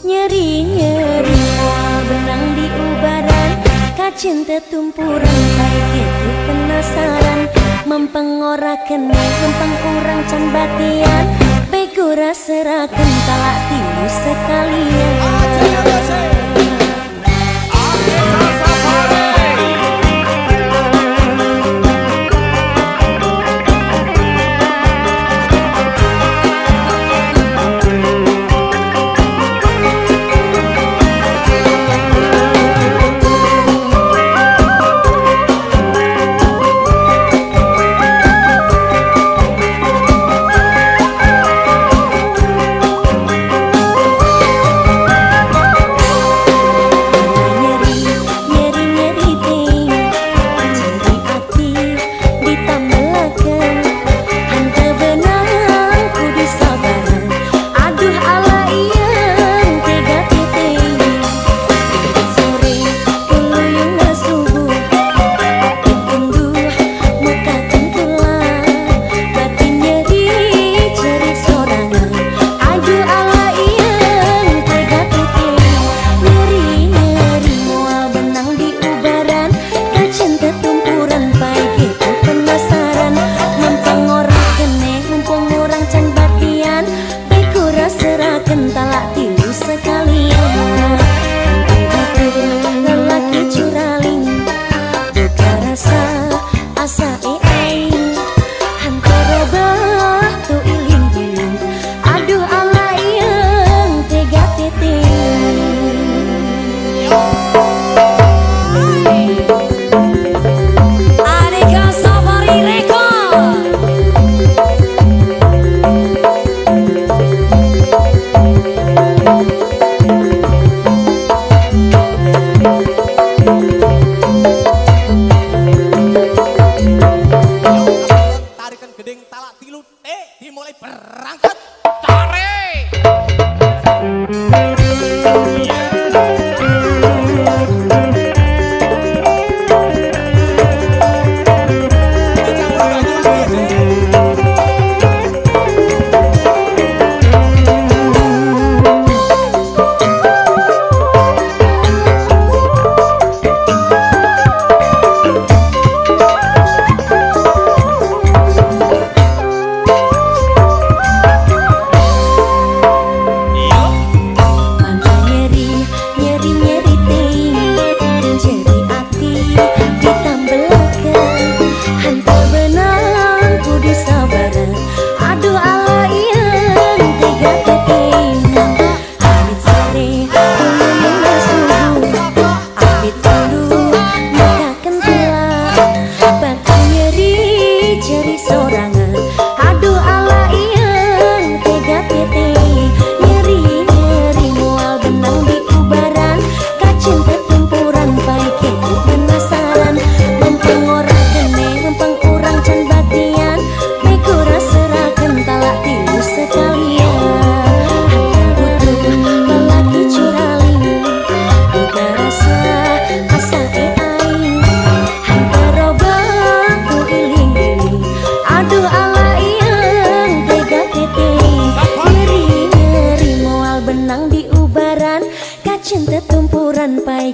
Nyeri-nyeri. Benang di ubaran Kacinta tumpuran baik itu penasaran. Mempeng ora kena mempeng kurang can batian. Baik rasa raken talak tilu sekalian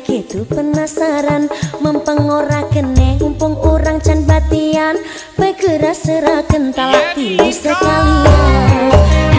gitu penasaran. Mempeng ora kene umpung orang can batian. Pegera sera kental hati sekalian.